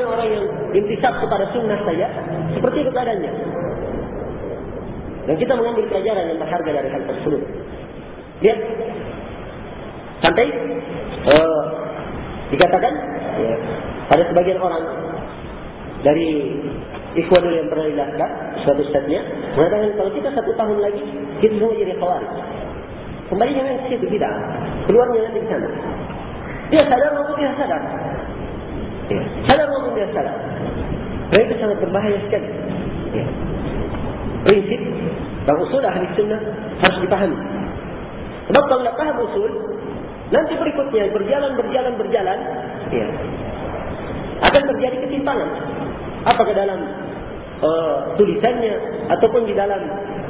sebagian orang yang intisab kepada sunnah saja, seperti itu keadaannya. Dan kita mengambil pelajaran yang berharga dari hal tersebut. Lihat. Sampai uh, dikatakan ya, pada sebagian orang dari Ikhwanul yang pernah dilahkan, suatu ustaznya, mengatakan kalau kita satu tahun lagi, kita semua jadi khawarij. Kembali jangan ke situ, tidak. Keluarnya nanti ke sana. Dia sadar maupun dia sadar. Ya. Sadar maupun dia. Dan itu sangat berbahaya sekali. Ya. Prinsip dan usul ahli sunnah harus dipahami. Sebab kalau tidak paham usul, nanti berikutnya berjalan, berjalan, berjalan, ya, akan terjadi ketimpangan. Apakah dalam uh, tulisannya ataupun di dalam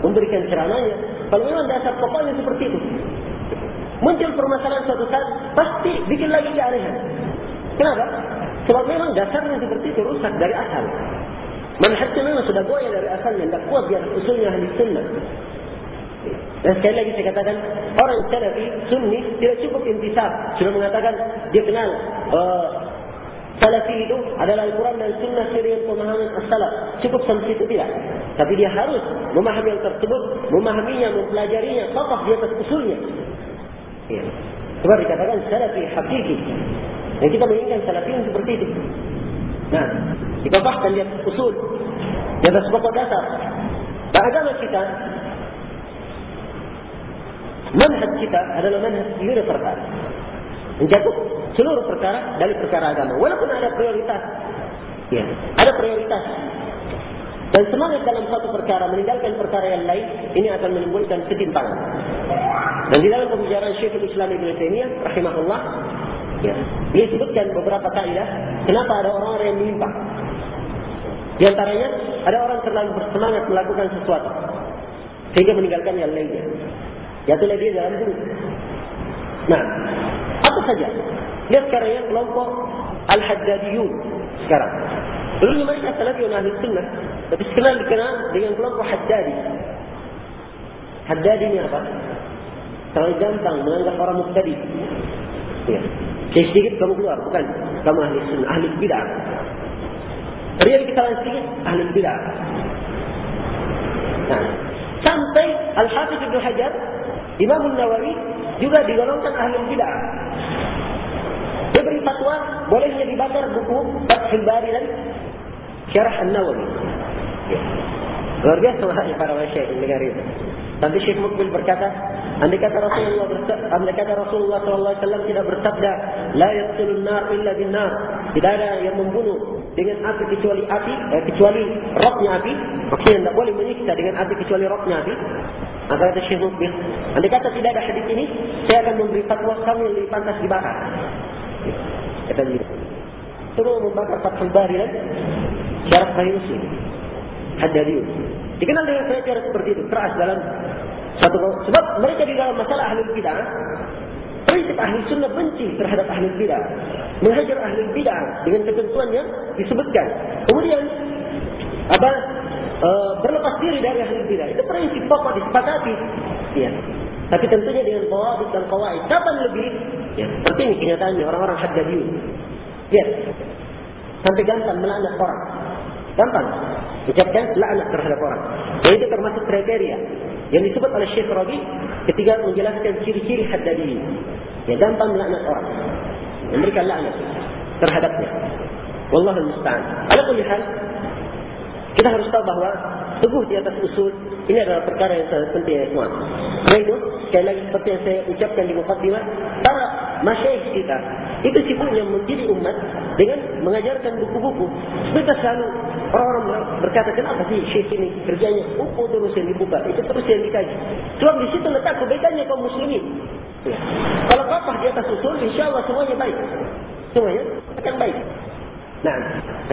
memberikan ceramahnya. Kalau memang dasar pokoknya seperti itu. Muncul permasalahan suatu saat, pasti bikin lagi keanehan. Kenapa? Sebab memang dasarnya seperti itu rusak dari asal. Manhajnya memang sudah goyah dari asalnya, tidak kuat di atas usulnya ahli sunnah. Dan sekali lagi saya katakan, orang salafi, sunni, tidak cukup intisab. Sudah mengatakan, dia kenal uh, Salafi itu adalah Al-Quran dan Sunnah sendiri pemahaman as-salaf. Cukup sampai itu tidak. Tapi dia harus memahami yang tersebut, memahaminya, mempelajarinya, kokoh di atas usulnya. Ya. Sebab dikatakan Salafi hakiki. Dan kita menginginkan Salafi yang seperti itu. Nah, kita bahkan atas usul. Di atas pokok dasar. Dan agama kita, manhaj kita adalah manhaj universal mencakup seluruh perkara dari perkara agama. Walaupun ada prioritas. Ya, ada prioritas. Dan semangat dalam satu perkara meninggalkan perkara yang lain, ini akan menimbulkan ketimpangan. Dan di dalam pembicaraan Syekhul Islam Ibn Taymiyah, rahimahullah, ya, dia sebutkan beberapa kaidah kenapa ada orang-orang yang menyimpang. Di antaranya, ada orang terlalu bersemangat melakukan sesuatu. Sehingga meninggalkan yang lainnya. Yaitu dia dalam dulu. Nah, apa saja. Lihat sekarang ya kelompok Al-Haddadiyun sekarang. Dulu mereka salafi ahli sunnah. Tapi sekarang dikenal dengan kelompok Haddadi. Haddadi ini apa? Terlalu gampang menganggap orang mustadi. Ya. Sedikit kamu keluar, bukan? Kamu ahli sunnah, ahli bid'ah. Terjadi kesalahan sedikit, ahli bid'ah. Nah, sampai Al-Hafidh Ibn Hajar, Imam Nawawi juga digolongkan ahli bid'ah. Dia beri fatwa bolehnya dibakar buku Fathul Bari dan Syarah An-Nawawi. Ya. Luar biasa wahai para masyayikh yang dengar itu. Nanti Syekh Mukbil berkata, andai kata Rasulullah andai kata Rasulullah sallallahu alaihi wasallam tidak bersabda, la yaqtulun nar illa bin nar. Tidak ada yang membunuh dengan api kecuali api, eh, kecuali roknya api. Maksudnya tidak boleh menyiksa dengan api kecuali roknya api. Maka kata Syekh Mukbil, andai kata tidak ada hadis ini, saya akan memberi fatwa kamu yang lebih pantas dibakar. Kata dia. Suruh membakar Fathul Bari dan syarat Sahih Muslim. Haddadiun. Dikenal dengan cara seperti itu. Keras dalam satu Sebab mereka di dalam masalah ahli bidah. Prinsip ahli sunnah benci terhadap ahli bidah. Menghajar ahli bidah dengan ketentuan yang disebutkan. Kemudian apa uh, berlepas diri dari ahli bidah. Itu prinsip pokok disepakati. Ya. Tapi tentunya dengan bawah dan kawaid. Kapan lebih? Ya. Seperti ini kenyataannya orang-orang haddadiun. Ya. Sampai gampang melaknat orang. Gampang. Ucapkan laknat terhadap orang. Dan itu termasuk kriteria yang disebut oleh Syekh Rabi ketika menjelaskan ciri-ciri haddadi. Ya gampang melaknat orang. Memberikan laknat terhadapnya. Wallahu musta'an. Ala kulli hal kita harus tahu bahawa teguh di atas usul ini adalah perkara yang sangat penting ya semua. Karena itu sekali lagi seperti yang saya ucapkan di mukadimah para masyayikh kita itu sibuknya menjadi umat dengan mengajarkan buku-buku. Mereka selalu orang-orang berkata kenapa sih syekh ini kerjanya buku terus yang dibuka itu terus yang dikaji. Sebab di situ letak kebaikannya kaum muslimin. Ya. Kalau apa di atas usul, insya Allah semuanya baik. Semuanya akan baik. Nah,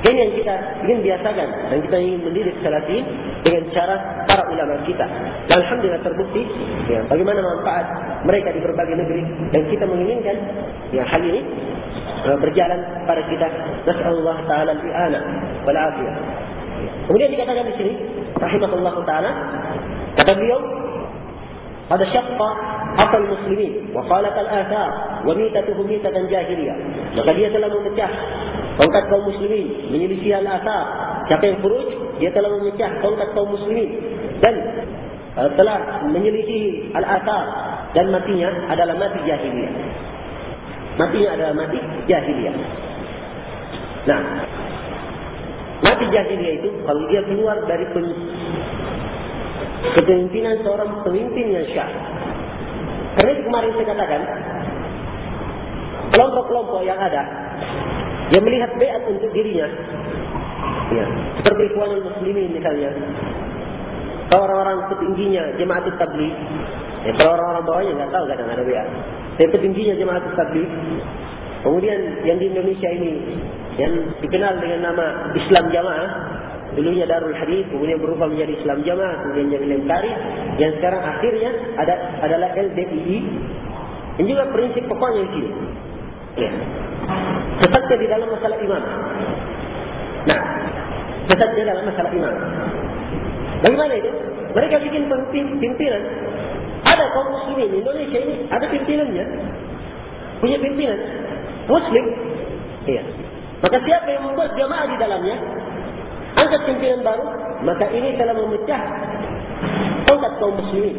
ini yang kita ingin biasakan dan kita ingin mendidik salafin dengan cara para ulama kita. Dan alhamdulillah terbukti ya, bagaimana manfaat mereka di berbagai negeri dan kita menginginkan ya hal ini uh, berjalan pada kita. Nasallahu taala al-i'ana wal afiyah. Kemudian dikatakan di sini rahimahullah taala kata beliau pada syaqqa akal muslimin wa khalaqal athar wa mitatuhu mitatan jahiliyah. Maka dia telah memecah tongkat kaum muslimin menyelisih al-asar. Siapa yang furuj, dia telah memecah tongkat kaum muslimin dan uh, telah menyelisih al-asar dan matinya adalah mati jahiliyah. Matinya adalah mati jahiliyah. Nah, mati jahiliyah itu kalau dia keluar dari kepemimpinan seorang pemimpin yang syah. Karena kemarin saya katakan, kelompok-kelompok yang ada, yang melihat beat untuk dirinya, ya, seperti Ikhwanul Muslimin misalnya, orang-orang petingginya jemaat tabligh, ya, kalau orang-orang bawahnya nggak tahu kadang ada beat. Tapi petingginya jemaat tabligh, kemudian yang di Indonesia ini, yang dikenal dengan nama Islam Jamaah, dulunya Darul Hadis, kemudian berubah menjadi Islam Jamaah, kemudian menjadi Lemkari, yang sekarang akhirnya ada adalah LDII. Ini juga prinsip pokoknya di sini. Ya. Sesatnya di dalam masalah iman. Nah, sesatnya dalam masalah iman. Bagaimana itu? Mereka bikin pimpinan. Ada kaum muslimin Indonesia ini, ada pimpinannya. Punya pimpinan. Muslim. Iya. Maka siapa yang membuat jamaah di dalamnya, angkat pimpinan baru, maka ini telah memecah tongkat kaum muslimin.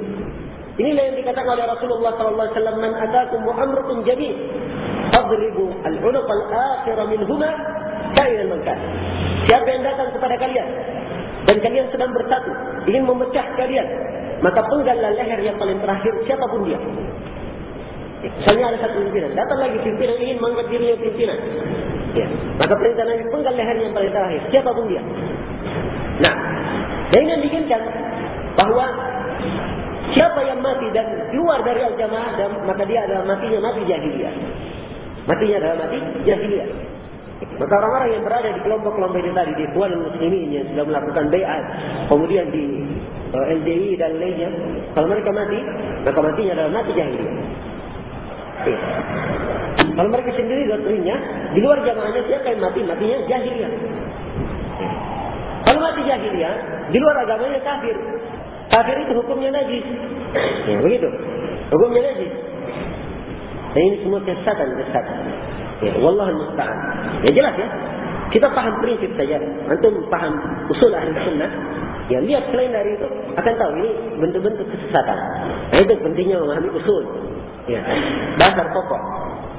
Inilah yang dikatakan oleh Rasulullah wasallam, "Man atakum wa amrukum jami' fadribu al-'unuq al-akhir minhuma kainan man kan." Siapa yang datang kepada kalian dan kalian sedang bersatu, ingin memecah kalian, maka penggallah leher yang paling terakhir siapapun dia. Misalnya ada satu pimpinan, datang lagi pimpinan ingin mengangkat dirinya pimpinan. Ya. Maka perintah Nabi penggal lehernya yang paling terakhir. Siapapun dia. Nah. Dan ini yang diinginkan. Bahawa. Siapa yang mati dan keluar dari al-jamaah. Maka dia adalah matinya mati jahiliyah. Matinya adalah mati jahiliyah. Maka orang-orang yang berada di kelompok-kelompok ini tadi. Di Puan Muslimin yang sudah melakukan bayat. Kemudian di uh, LDI dan lainnya. Kalau mereka mati. Maka matinya adalah mati jahiliyah. Ya. Kalau mereka sendiri doktrinnya, di luar jamaahnya siapa yang mati? Matinya jahiliyah. Kalau mati jahiliyah, di luar agamanya kafir. Kafir itu hukumnya najis. Ya, begitu. Hukumnya najis. Dan ini semua kesatan, kesatan. Ya, Wallah musta'an. Ya jelas ya. Kita paham prinsip saja. Antum paham usul ahli sunnah. Ya lihat selain dari itu akan tahu ini bentuk-bentuk kesesatan. Nah itu pentingnya memahami usul. Ya, dasar pokok.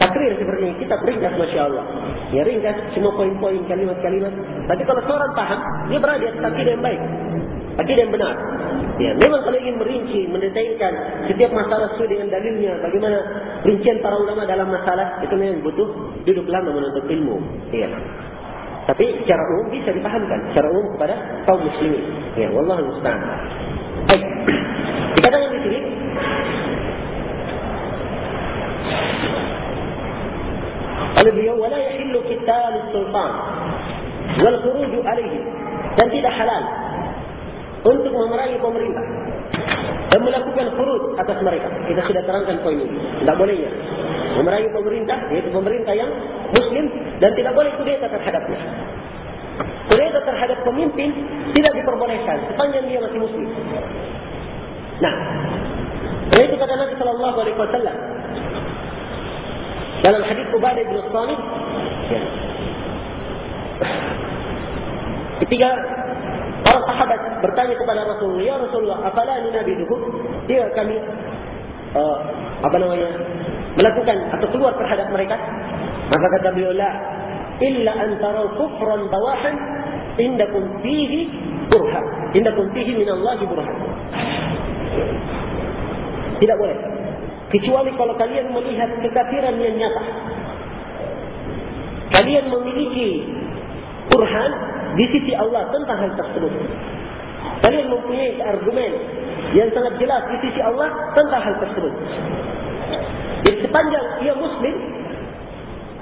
Takrir seperti ini kita ringkas Masya Allah. Ya ringkas semua poin-poin kalimat-kalimat. Tapi kalau seorang paham, dia berada di atas akidah yang baik. Akidah yang benar. Ya, memang kalau ingin merinci, mendetailkan setiap masalah sesuai dengan dalilnya, bagaimana rincian para ulama dalam masalah, itu memang butuh duduk lama menuntut ilmu. Ya. Tapi secara umum bisa dipahamkan. Secara umum kepada kaum muslimin. Ya, Wallahu musta'an. Baik. Dikatakan di sini, oleh beliau wala yahillu qital sultan wal khuruj alaihi dan tidak halal untuk memerangi pemerintah dan melakukan khuruj atas mereka. Kita sudah terangkan poin ini. Tidak bolehnya memerangi pemerintah yaitu pemerintah yang muslim dan tidak boleh kudeta terhadapnya. Kudeta terhadap pemimpin tidak diperbolehkan sepanjang dia masih muslim. Nah itu kata Nabi wasallam dalam hadis Ubadah bin Samit ya. Ketika para sahabat bertanya kepada Rasulullah, "Ya Rasulullah, afala nunabiduhu?" Dia kami uh, apa namanya? melakukan atau keluar terhadap mereka. Maka kata beliau, "La illa an taraw kufran bawahan indakum fihi burhan. Indakum fihi min Allah burhan." Tidak boleh kecuali kalau kalian melihat kekafiran yang nyata. Kalian memiliki burhan di sisi Allah tentang hal tersebut. Kalian mempunyai argumen yang sangat jelas di sisi Allah tentang hal tersebut. Jadi sepanjang ia muslim,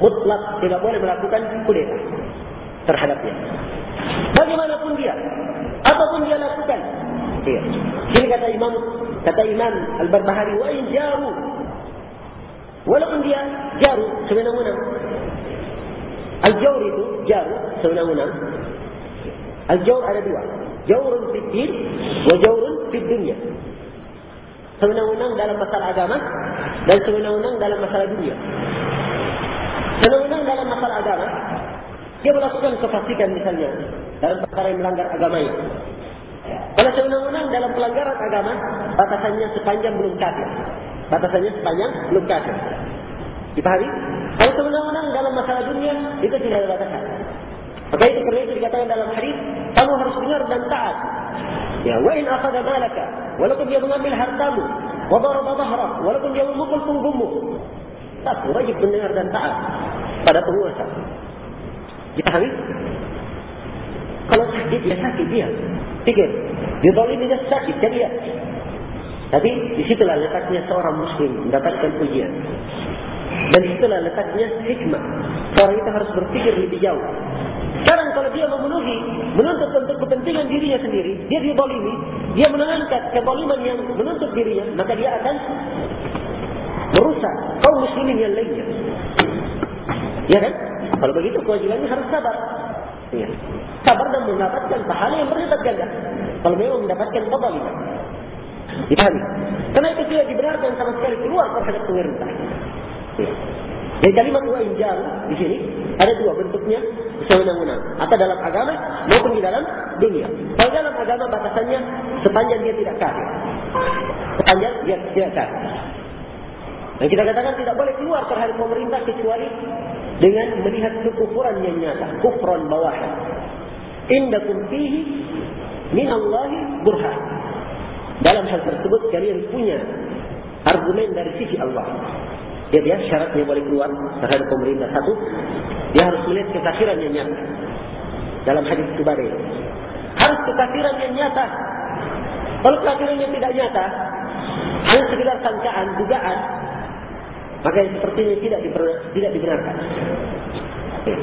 mutlak tidak boleh melakukan kudeta terhadapnya. Bagaimanapun dia, apapun dia lakukan. Iya. Ini kata Imam Kata Imam Al-Barbahari, wa in jaru. Walaupun dia jaru, sewenang-wenang. Al-jawr itu, jaru, sewenang-wenang. Al-jawr ada dua. Jawrun fit din, wa jawrun fit dunia. Sewenang-wenang dalam masalah agama, dan sewenang-wenang dalam masalah dunia. Sewenang-wenang dalam masalah agama, dia melakukan kefasikan misalnya dalam perkara yang melanggar agamanya. Kalau sewenang-wenang dalam pelanggaran agama, batasannya sepanjang belum kafir. Batasannya sepanjang belum kafir. Dipahami? Kalau sewenang-wenang dalam masalah dunia, itu tidak ada batasan. Maka itu kerana itu dikatakan dalam hadis, kamu harus dengar dan taat. Ya, wa in akhadha malaka, walaupun dia mengambil hartamu, wa daraba dhahrak, walaupun dia memukul punggungmu. Tak wajib mendengar dan taat pada penguasa. Dipahami? Kalau sakit, ya sakit dia. Pikir, dia zalim dia sakit, dia lihat. Tapi di situlah letaknya seorang muslim mendapatkan ujian. Dan di situlah letaknya hikmah. Seorang itu harus berpikir lebih jauh. Sekarang kalau dia memenuhi, menuntut untuk kepentingan dirinya sendiri, dia dizalimi, dia menangkan kezaliman yang menuntut dirinya, maka dia akan merusak kaum muslimin yang lainnya. Ya kan? Kalau begitu kewajibannya harus sabar. Ya. Sabar dan mendapatkan pahala yang berlipat ganda. Kalau memang mendapatkan kezaliman. Dipahami? Karena itu tidak dibenarkan sama sekali keluar terhadap pemerintah. Ya. Jadi kalimat wa injal di sini ada dua bentuknya sewenang-wenang. Atau dalam agama maupun di dalam dunia. Kalau dalam agama batasannya sepanjang dia tidak kafir. Sepanjang dia tidak kafir. Dan kita katakan tidak boleh keluar terhadap pemerintah kecuali dengan melihat kekufuran yang nyata. Kufran bawahan. Indakum fihi min Allahi burhan. Dalam hal tersebut kalian punya argumen dari sisi Allah. Ya dia syaratnya boleh keluar terhadap pemerintah satu. Dia harus melihat kekafiran yang nyata. Dalam hadis Tubari. Harus kekafiran yang nyata. Kalau kekafiran yang tidak nyata. Hanya sekedar sangkaan, dugaan. Maka yang seperti ini tidak, tidak dibenarkan. Ya.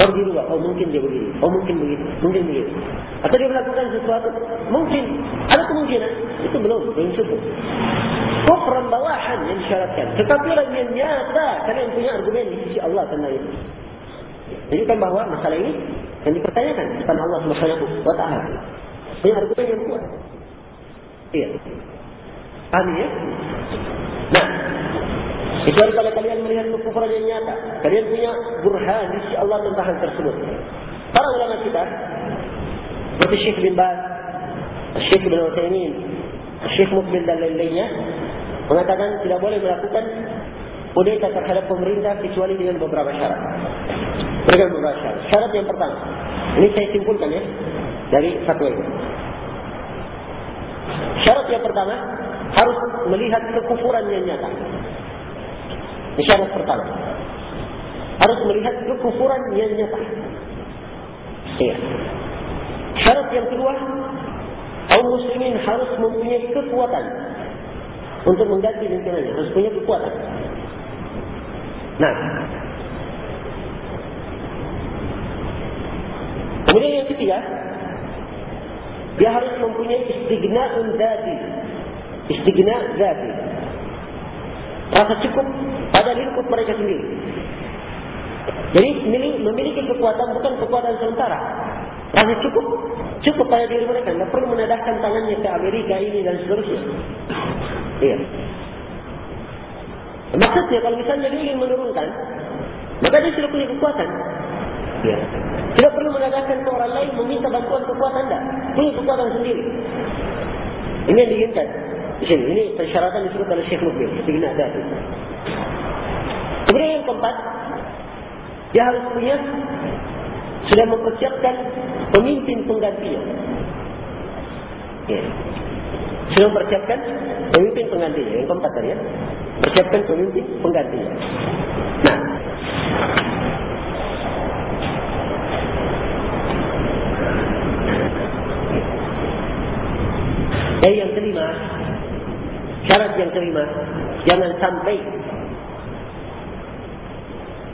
Kalau di luar, oh mungkin dia begini, oh mungkin begitu, mungkin begitu. Atau dia melakukan sesuatu, mungkin, ada kemungkinan, itu belum, belum cukup. Kufran bawahan yang disyaratkan. Kekafiran yang nyata, karena yang punya argumen di sisi Allah tentang itu. Jadi kan bahawa masalah ini yang dipertanyakan kepada Allah Subhanahu wa taala. Ini argumen yang kuat. Iya. Paham ya? Nah, itu kalau kalian melihat kekufuran yang nyata, kalian punya burhan di sisi Allah tentang hal tersebut. Para ulama kita, seperti Syekh bin Baz, Syekh bin Utsaimin, Syekh Mukbil dan lain-lainnya, mengatakan tidak boleh melakukan kudeta terhadap pemerintah kecuali dengan beberapa syarat. Dengan beberapa syarat. Syarat yang pertama, ini saya simpulkan ya, dari satu itu. Syarat yang pertama, harus melihat kekufuran yang nyata. Syarat pertama. Harus melihat kekufuran yang nyata. Iya. Syarat yang kedua, kaum muslimin harus mempunyai kekuatan untuk mengganti pimpinannya. Harus punya kekuatan. Nah. Kemudian yang ketiga, dia harus mempunyai istighna'un dzati. Istighna dzati rasa cukup pada lingkup mereka sendiri. Jadi memiliki kekuatan bukan kekuatan sementara. Rasa cukup, cukup pada diri mereka. Tidak perlu menadahkan tangannya ke Amerika ini dan seterusnya. Iya. Maksudnya kalau misalnya dia ingin menurunkan, maka dia sudah punya kekuatan. Iya. Tidak perlu menadahkan ke orang lain meminta bantuan kekuatan anda. Punya kekuatan sendiri. Ini yang diinginkan. Di sini, ini persyaratan disebut oleh Syekh Mubir. Tinggal ada itu. Kemudian yang keempat, dia harus punya sudah mempersiapkan pemimpin penggantinya. Ya. Sudah mempersiapkan pemimpin penggantinya. Yang keempat tadi ya. Persiapkan pemimpin penggantinya. Nah. Dan yang kelima, Syarat yang kelima, jangan sampai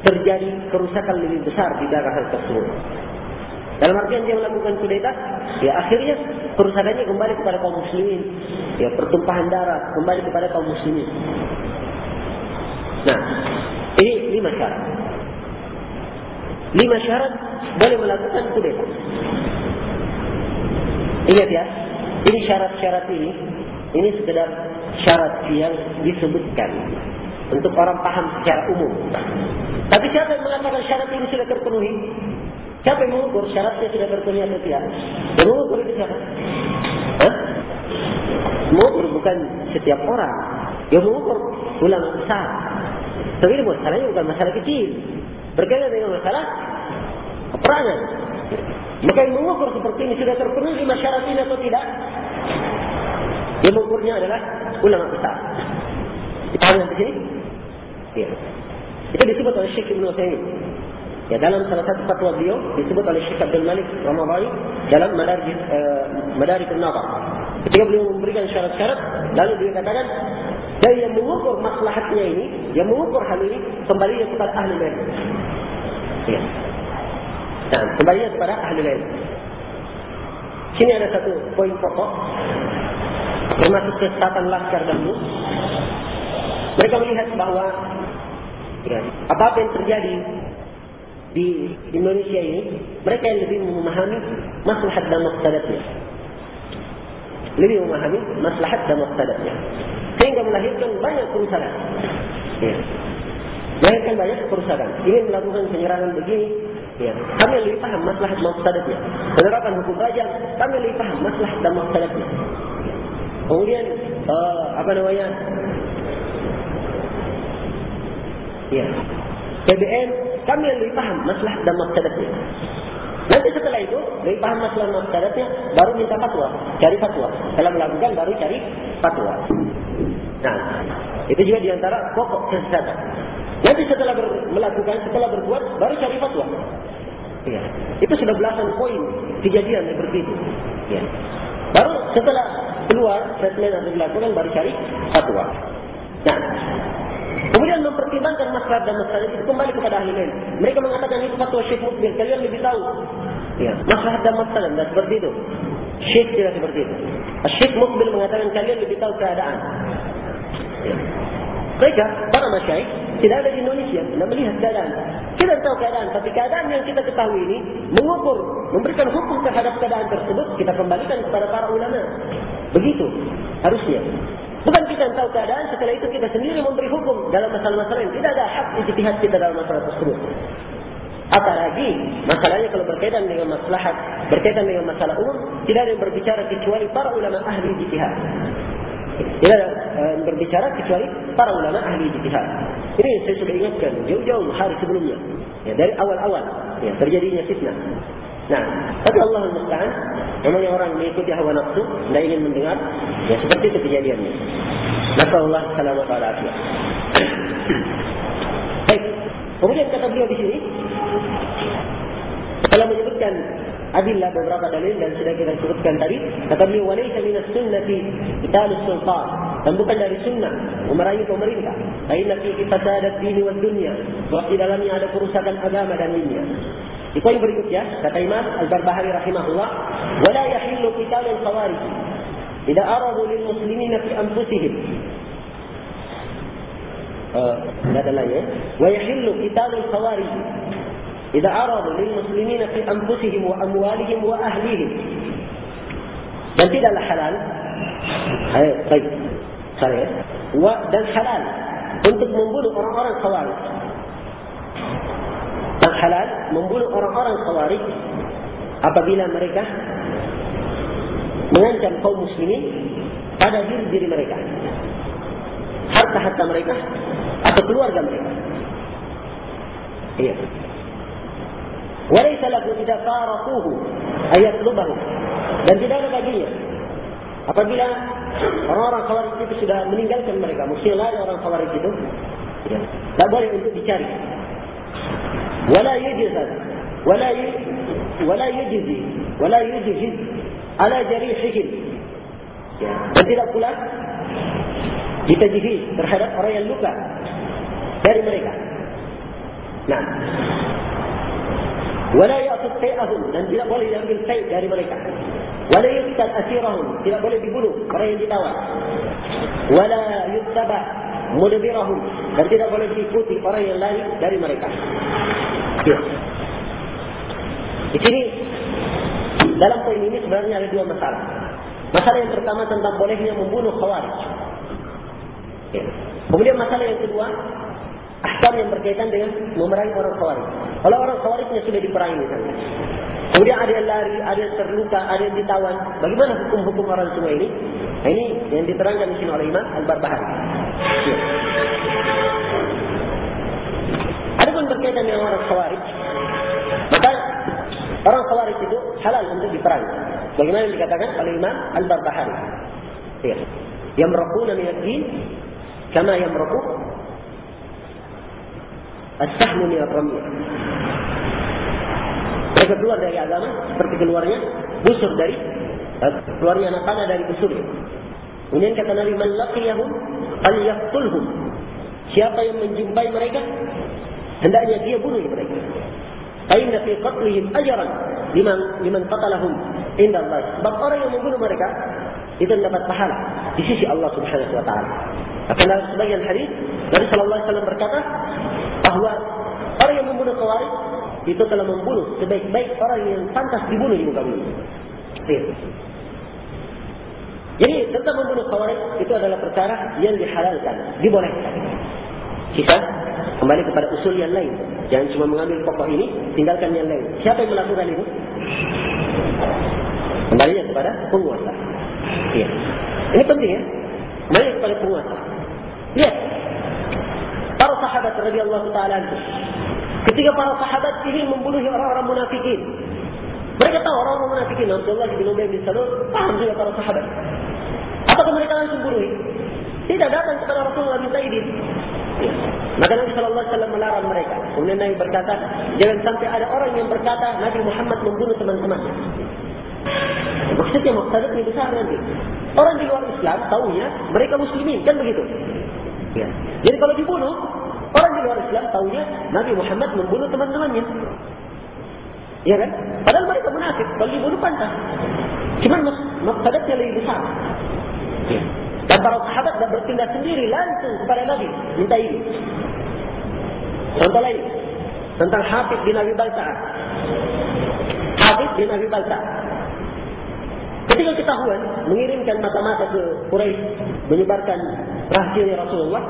terjadi kerusakan lebih besar di daerah tersebut. Dalam artian dia melakukan kudeta, ya akhirnya kerusakannya kembali kepada kaum muslimin. Ya pertumpahan darah kembali kepada kaum muslimin. Nah, ini lima syarat. Lima syarat boleh melakukan kudeta. Ingat ya, ini syarat-syarat ini, ini sekedar syarat yang disebutkan untuk orang paham secara umum. Tapi siapa yang mengatakan syarat ini sudah terpenuhi? Siapa yang mengukur syaratnya sudah terpenuhi atau tidak? Yang mengukur itu siapa? Hah? Mengukur bukan setiap orang. Yang mengukur ulama besar. Tapi masalahnya bukan masalah kecil. Berkaitan dengan masalah peperangan. Maka yang mengukur seperti ini sudah terpenuhi masyarakat ini atau tidak? Yang mengukurnya adalah ulama besar. Dipahami sampai sini? Ya. Itu disebut oleh Syekh Ibn Uthaymin. Ya, dalam salah satu fatwa beliau disebut oleh Syekh Abdul Malik Ramadhani dalam Madarij uh, Madarij An-Nazar. Ketika beliau memberikan syarat-syarat, lalu dia katakan dari yang mengukur maslahatnya ini, yang mengukur hal ini kembali kepada ahli ilmu. Ya. Nah, kembali kepada ahli ilmu. Sini ada satu poin pokok termasuk kesesatan laskar dahulu. Mereka melihat bahawa ya, apa-apa yang terjadi di Indonesia ini, mereka yang lebih memahami maslahat dan maksadatnya. Lebih memahami maslahat dan maksadatnya. Sehingga melahirkan banyak perusahaan. Ya. Melahirkan banyak perusahaan. Ingin melakukan penyerangan begini, Ya. Kami lebih paham maslahat maksadatnya. Penerapan hukum raja, kami lebih paham maslahat dan maksadatnya. Kemudian, uh, apa namanya, Ya. KBN kami yang lebih paham masalah dan maksadatnya. Nanti setelah itu, lebih paham masalah maksadatnya, baru minta fatwa, cari fatwa. Kalau melakukan, baru cari fatwa. Nah, itu juga diantara pokok kesesatan. Nanti setelah ber, melakukan, setelah berbuat, baru cari fatwa. Ya. Itu sudah belasan poin kejadian seperti itu. Ya. Baru setelah keluar, yang dilakukan, baru cari fatwa. Nah, Kemudian mempertimbangkan masalah dan masalah itu kembali kepada ahli ilmu. Mereka mengatakan itu fatwa Syekh Mukbil. Kalian lebih tahu. Ya, masalah dan masalah dan seperti itu. Syekh tidak seperti itu. Syekh Mukbil mengatakan kalian lebih tahu keadaan. Ya. Mereka, para masyaih, tidak ada di Indonesia. Tidak melihat keadaan. Kita tahu keadaan. Tapi keadaan yang kita ketahui ini, mengukur, memberikan hukum terhadap keadaan tersebut, kita kembalikan kepada para ulama. Begitu. Harusnya. Bukan kita yang tahu keadaan, setelah itu kita sendiri memberi hukum dalam masalah-masalah yang tidak ada hak ijtihad kita dalam masalah tersebut. Apalagi masalahnya kalau berkaitan dengan masalah, berkaitan dengan masalah umum, tidak ada yang berbicara kecuali para ulama ahli ijtihad. Tidak ada yang berbicara kecuali para ulama ahli ijtihad. Ini saya sudah ingatkan jauh-jauh hari sebelumnya. Ya, dari awal-awal ya, terjadinya fitnah. Nah, tapi Allah mengatakan, memangnya orang mengikuti hawa nafsu tidak ingin mendengar, ya seperti itu kejadiannya. Maka Allah salam wa Baik, kemudian kata beliau di sini, telah menyebutkan adillah beberapa dalil dan sudah kita sebutkan tadi, kata beliau, walaysa minas sunnati italus sultar. Dan bukan dari sunnah, memerayu pemerintah. Lain lagi kita sadat dini dan dunia. Bahawa di dalamnya ada kerusakan agama dan dunia. Di poin berikutnya, kata Imam Al-Barbahari rahimahullah, "Wala yahillu qitalul khawarij idza aradu lil muslimin fi anfusihim." Uh, ada lagi. Wa yahillu qitalul khawarij idza aradu lil muslimin fi anfusihim wa amwalihim wa ahlihim. Dan tidaklah halal. Hai, baik. Sorry. Wa dan halal untuk membunuh orang-orang khawarij yang halal membunuh orang-orang khawarij apabila mereka mengancam kaum muslimin pada diri diri mereka harta-harta mereka atau keluarga mereka. Iya. Walaysa lahu idza ayat lubahu dan tidak ada baginya apabila orang-orang khawarij itu sudah meninggalkan mereka lari orang khawarij itu ya. tak boleh untuk dicari ولا يجهز ولا ولا يجزي ولا يجهز على جريحهم dan tidak pula ditajihis terhadap orang yang luka dari mereka. Nah, wala ya'tud tay'ahum dan tidak boleh diambil tay dari mereka. Wala yuqtal asirahum tidak boleh dibunuh orang yang ditawar. Wala yuttaba mudbirahum dan tidak boleh diikuti orang yang lari dari mereka. Ya. Di sini dalam poin ini sebenarnya ada dua masalah. Masalah yang pertama tentang bolehnya membunuh khawarij. Kemudian masalah yang kedua, Ahkam yang berkaitan dengan memerangi orang khawarij. Kalau orang khawarijnya sudah diperangi misalnya. Kemudian ada yang lari, ada yang terluka, ada yang ditawan. Bagaimana hukum-hukum orang semua ini? Nah, ini yang diterangkan di sini oleh Imam Al-Barbahari. Ya. Berkaitan dengan orang khawarij. Maka orang khawarij itu halal untuk diperangi. Bagaimana yang dikatakan oleh Imam Al-Barbahari. Ya. Yang merakuna minat-din. Kama yang merakuna As-sahmu minat ramiyah. Mereka keluar dari agama seperti keluarnya busur dari eh, keluarnya anak panah dari busur. Kemudian kata Nabi man laqiyahum falyaqtulhum. Siapa yang menjumpai mereka hendaknya dia bunuh mereka. Fa inna fi qatlihim ajran liman liman qatalahum inda Allah. Sebab orang yang membunuh mereka itu mendapat pahala di sisi Allah Subhanahu wa taala. Akan dalam sebagian hadis Nabi sallallahu alaihi wasallam berkata, bahawa orang yang membunuh khawarij itu telah membunuh sebaik-baik orang yang pantas dibunuh di muka bumi. Jadi tentang membunuh khawarij itu adalah perkara yang dihalalkan, dibolehkan. Kita kembali kepada usul yang lain. Jangan cuma mengambil pokok ini, tinggalkan yang lain. Siapa yang melakukan itu? Kembali kepada penguasa. Ya. Ini penting ya. Kembali kepada penguasa. Lihat, para sahabat radhiyallahu taala ketika para sahabat ini membunuh orang-orang munafikin mereka tahu orang-orang munafikin Abdullah bin Ubay bin Salul paham juga para sahabat apakah mereka langsung bunuh tidak datang kepada Rasulullah minta izin ya. maka Nabi sallallahu alaihi wasallam melarang mereka kemudian Nabi berkata jangan sampai ada orang yang berkata Nabi Muhammad membunuh teman-temannya maksudnya maksudnya besar nanti orang di luar Islam tahunya mereka muslimin kan begitu Ya. Jadi kalau dibunuh, orang di luar Islam tahunya Nabi Muhammad membunuh teman-temannya. Ya kan? Padahal mereka munafik. Kalau dibunuh pantas. Cuma maksadatnya lebih besar. Ya. Dan para sahabat dah bertindak sendiri langsung kepada Nabi. Minta ini. Contoh lain. Tentang Habib bin Abi Balta'ah. Habib bin Abi Balta'ah. Ketika ketahuan mengirimkan mata-mata ke Quraisy menyebarkan rahasia Rasulullah,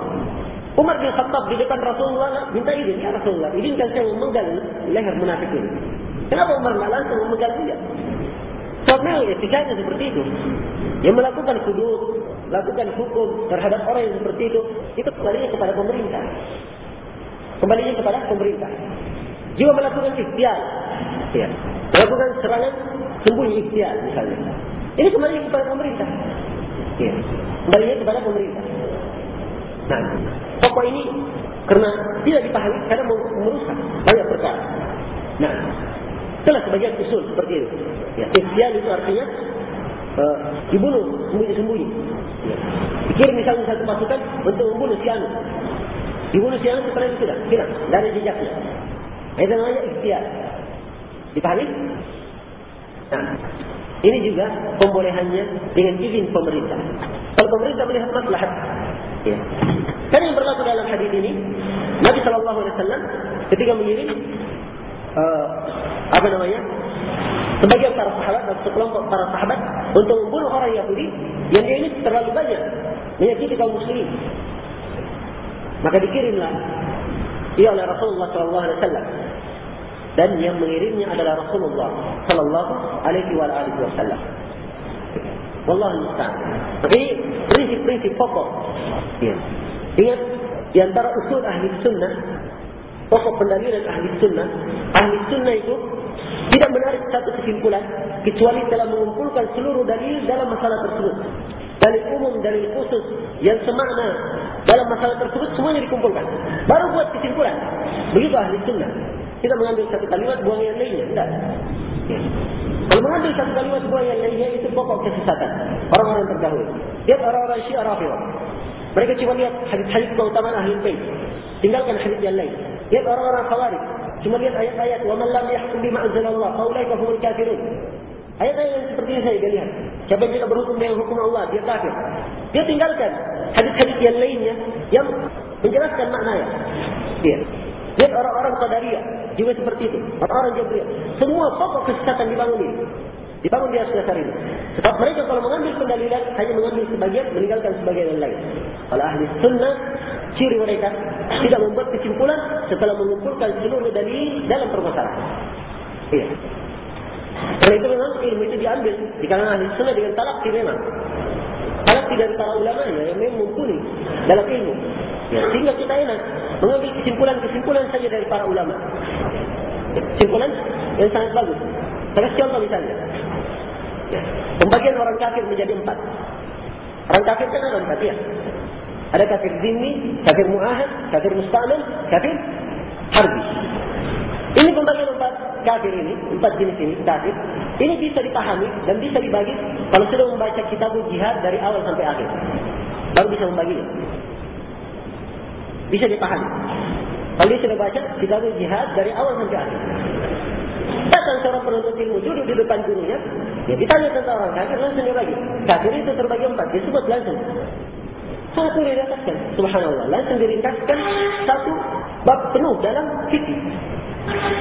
Umar bin Khattab di depan Rasulullah minta izin ya Rasulullah, izinkan saya memenggal leher munafik ini. Kenapa Umar tidak langsung memenggal dia? Sebab etikanya seperti itu. Yang melakukan kudus, melakukan hukum terhadap orang yang seperti itu, itu kembalinya kepada pemerintah. Kembalinya kepada pemerintah. Juga melakukan ikhtiar. Ya. Melakukan serangan sembunyi ikhtiar misalnya. Ini kembali kepada pemerintah. Ya. Kembali kepada pemerintah. Nah, pokok ini karena tidak dipahami karena merusak banyak perkara. Nah, itulah sebagian usul seperti itu. Ya, ikhtiar itu artinya uh, dibunuh sembunyi-sembunyi. Pikir misalnya satu pasukan untuk membunuh si Anu. Dibunuh si Anu setelah itu tidak, tidak, ada jejaknya. Itu namanya ikhtiar. Dipahami? Nah, ini juga pembolehannya dengan izin pemerintah. Kalau pemerintah melihat maslahat, ya. Kan yang berlaku dalam hadis ini, Nabi Shallallahu Alaihi Wasallam ketika mengirim uh, apa namanya, sebagian para sahabat dan sekelompok para sahabat untuk membunuh orang Yahudi yang ini terlalu banyak menyakiti kaum muslimin. Maka dikirimlah ia oleh Rasulullah Shallallahu Alaihi Wasallam dan yang mengirimnya adalah Rasulullah sallallahu alaihi wasallam. Wallahu musta'an. Tapi prinsip-prinsip pokok. Ya. Ingat di antara usul ahli sunnah, pokok pendalilan ahli sunnah, ahli sunnah itu tidak menarik satu kesimpulan kecuali telah mengumpulkan seluruh dalil dalam masalah tersebut. Dalil umum, dalil khusus yang semakna dalam masalah tersebut semuanya dikumpulkan. Baru buat kesimpulan. Begitu ahli sunnah. Tidak mengambil satu kalimat buang yang lainnya. Tidak. Kalau mengambil satu kalimat buang yang lainnya itu pokok kesesatan. Orang-orang terdahulu. Lihat orang-orang syiah rafidah. Mereka cuma lihat hadis-hadis keutamaan ahli bait. Tinggalkan hadis yang lain. Lihat orang-orang khawarij. Cuma lihat ayat-ayat. Man lam yahkum bima anzalallah. Faulaika humul kafirun. Ayat-ayat yang seperti ini saya lihat. Siapa yang berhukum dengan hukum Allah, dia kafir. Dia tinggalkan hadis-hadis yang lainnya yang menjelaskan maknanya. Dia. Lihat orang-orang Qadariyah juga seperti itu. Orang-orang Jabriyah. Semua pokok kesesatan dibangun ini. Dibangun di atas dasar ini. Sebab mereka kalau mengambil pendalilan hanya mengambil sebagian, meninggalkan sebagian yang lain. Kalau ahli sunnah ciri mereka tidak membuat kesimpulan setelah mengumpulkan seluruh dalil dalam permasalahan. Iya. Karena itu memang ilmu itu diambil di kalangan ahli sunnah dengan talak memang. Talak dari para ulama yang memang mumpuni dalam ilmu. Ya, sehingga kita enak mengambil kesimpulan-kesimpulan saja dari para ulama. Kesimpulan yang sangat bagus. Saya contoh misalnya. Ya, pembagian orang kafir menjadi empat. Orang kafir kan ada empat ya. Ada kafir zimmi, kafir mu'ahad, kafir mustamil, kafir harbi. Ini pembagian empat kafir ini, empat jenis ini, kafir. Ini bisa dipahami dan bisa dibagi kalau sudah membaca kitab jihad dari awal sampai akhir. Baru bisa membaginya. Bisa dipahami. Kalau dia sudah baca kitab jihad dari awal sampai akhir. Datang seorang penuntut ilmu duduk di depan gurunya, ya ditanya tentang orang kafir langsung dia bagi. Kafir itu terbagi empat, disebut langsung. Satu diringkaskan, subhanallah. Langsung diringkaskan satu bab penuh dalam fikih.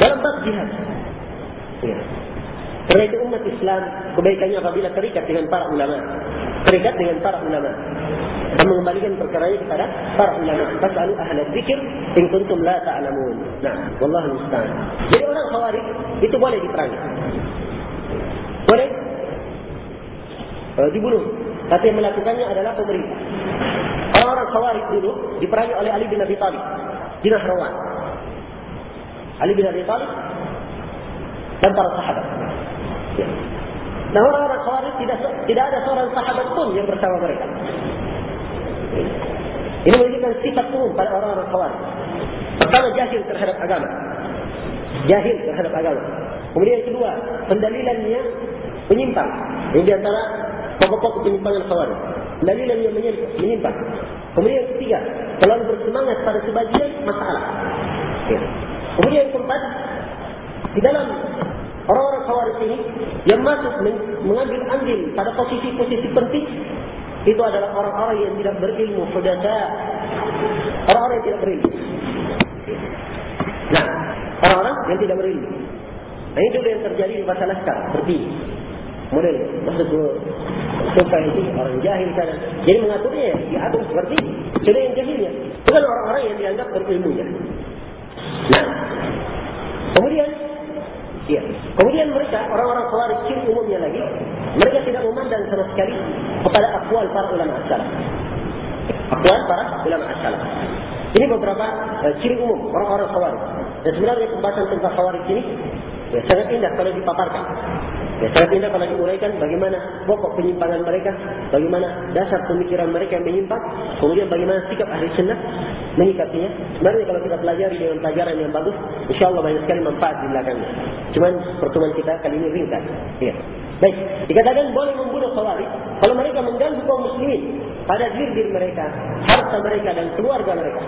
Dalam bab jihad. Ya. Karena itu umat Islam kebaikannya apabila terikat dengan para ulama. Terikat dengan para ulama. Dan mengembalikan perkara ini kepada para ulama. Fas'alu ahla dzikir in kuntum la ta'lamun. Nah, wallahu musta'an. Jadi orang khawarij itu boleh diperangi. Boleh uh, dibunuh. Tapi yang melakukannya adalah pemerintah. Khawarij dulu diperangi oleh Ali bin Abi Thalib di Nahrawan. Ali bin Abi Thalib dan para sahabat. Ya. Nah orang-orang khawarij tidak tidak ada seorang sahabat pun yang bersama mereka. Ini menunjukkan sifat umum pada orang-orang khawarij. Pertama jahil terhadap agama. Jahil terhadap agama. Kemudian kedua, pendalilannya penyimpang. Ini di antara pokok-pokok penyimpangan khawarij. Pendalilan yang menyimpang. Kemudian yang ketiga, terlalu bersemangat pada sebagian masalah. Ya. Kemudian yang keempat, di dalam orang-orang khawarij ini yang masuk mengambil andil pada posisi-posisi penting itu adalah orang-orang yang tidak berilmu hudata orang-orang yang tidak berilmu nah orang-orang yang tidak berilmu nah itu yang terjadi di masa laskar seperti model maksud gue supaya itu orang jahil sana jadi mengaturnya ya diatur seperti sudah yang jahilnya bukan orang-orang yang dianggap berilmunya nah kemudian Ya. Kemudian mereka, orang-orang khawarij ciri umumnya lagi, mereka tidak memandang sama sekali kepada akwal para ulama as-salaf. Akwal para ulama as-salaf. Ini beberapa uh, ciri umum orang-orang khawarij. Dan sebenarnya pembahasan tentang khawarij ini ya, sangat indah kalau dipaparkan. Ya, indah kalau diuraikan bagaimana pokok penyimpangan mereka, bagaimana dasar pemikiran mereka yang menyimpang, kemudian bagaimana sikap ahli sunnah menyikapinya. Sebenarnya kalau kita pelajari dengan pelajaran yang bagus, insya Allah banyak sekali manfaat di belakangnya. Cuma pertemuan kita kali ini ringkas. Ya. Baik, dikatakan boleh membunuh khawarij kalau mereka mengganggu kaum muslimin pada diri-diri mereka, harta mereka dan keluarga mereka.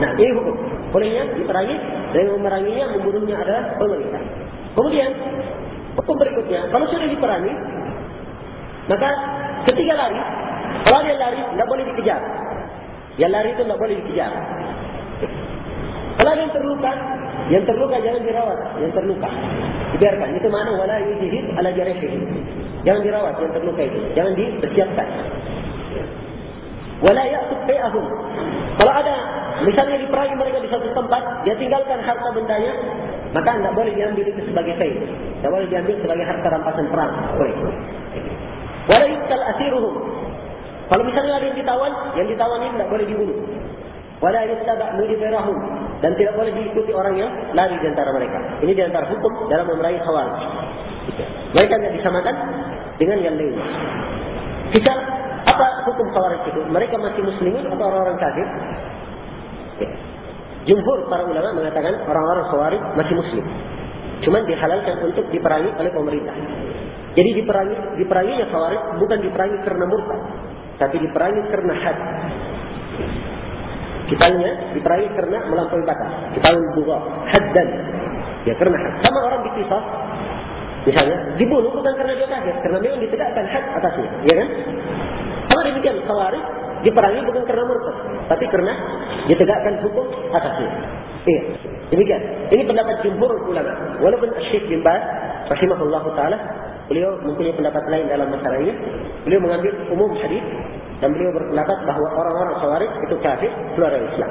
Nah, ini hukum. Bolehnya diperangi dan memeranginya, membunuhnya adalah pemerintah. Kemudian, hukum berikutnya, kalau sudah diperangi, maka ketika lari, kalau dia lari, tidak boleh dikejar. Yang lari itu tidak boleh dikejar. Kalau yang terluka, yang terluka jangan dirawat, yang terluka. Dibiarkan. Itu mana wala yujihid ala jarihi. Jangan dirawat yang terluka itu. Jangan dipersiapkan. Wala ya'tub fi'ahum. Kalau ada misalnya diperangi mereka di satu tempat, dia tinggalkan harta bendanya, maka tidak boleh diambil itu sebagai kain. Tidak boleh diambil sebagai harta rampasan perang. Boleh. Wala yuqtal asiruhum. Kalau misalnya ada yang ditawan, yang ditawan ini tidak boleh dibunuh. Wala yastaba' mudibirahum. Dan tidak boleh diikuti orang yang lari di antara mereka. Ini di antara hukum dalam memeraih khawarij. Mereka tidak disamakan dengan yang lain. Kita, apa hukum khawarij itu? Mereka masih muslimin atau orang-orang kafir? Jumhur para ulama mengatakan orang-orang khawarij masih muslim. Cuma dihalalkan untuk diperangi oleh pemerintah. Jadi diperangi, diperanginya khawarij bukan diperangi karena murtad tapi diperangi karena had. Kitanya diperangi karena melampaui batas. Kita juga haddan. Ya karena had. Sama orang dipisah. Misalnya dibunuh bukan karena dia kafir, karena memang ditegakkan had atasnya, ya kan? Sama demikian khawarij diperangi bukan karena murtad, tapi karena ditegakkan hukum atasnya. Iya. Demikian. Ini pendapat jumhur ulama. Walaupun Syekh bin Baz rahimahullah taala beliau mempunyai pendapat lain dalam masalah ini. Beliau mengambil umum hadis dan beliau berpendapat bahawa orang-orang khawarij itu kafir keluar dari Islam.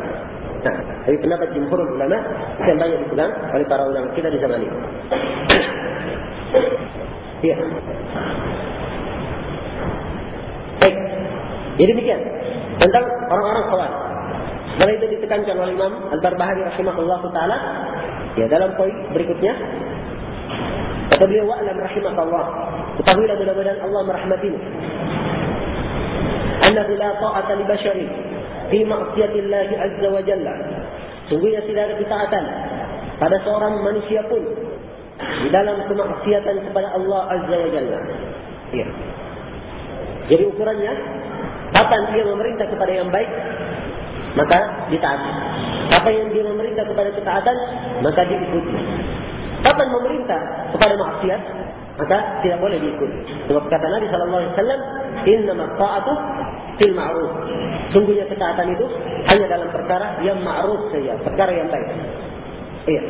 Nah, tapi pendapat jumhur ulama yang banyak dipegang oleh para ulama kita di zaman ini. Ya. Baik. Jadi demikian. Tentang orang-orang khawarij. Mana itu ditekankan oleh Imam Al-Barbahari rahimahullah taala. Ya dalam poin berikutnya. Kata beliau wa'lam rahimahullah ketahuilah mudah-mudahan Allah merahmatimu. Annahu la ta'ata li bashari fi ma'siyatillah azza wa jalla. Sungguhnya tidak ada ketaatan pada seorang manusia pun di dalam kemaksiatan kepada Allah azza wa jalla. Ya. Jadi ukurannya kapan dia memerintah kepada yang baik maka ditaati apa yang dia memerintah kepada ketaatan maka diikuti kapan memerintah kepada maksiat maka tidak boleh diikuti sebab kata Nabi sallallahu alaihi wasallam innama ta'atu fil ma'ruf. Sungguhnya ketaatan itu hanya dalam perkara yang ma'ruf saja, perkara yang baik. Iya.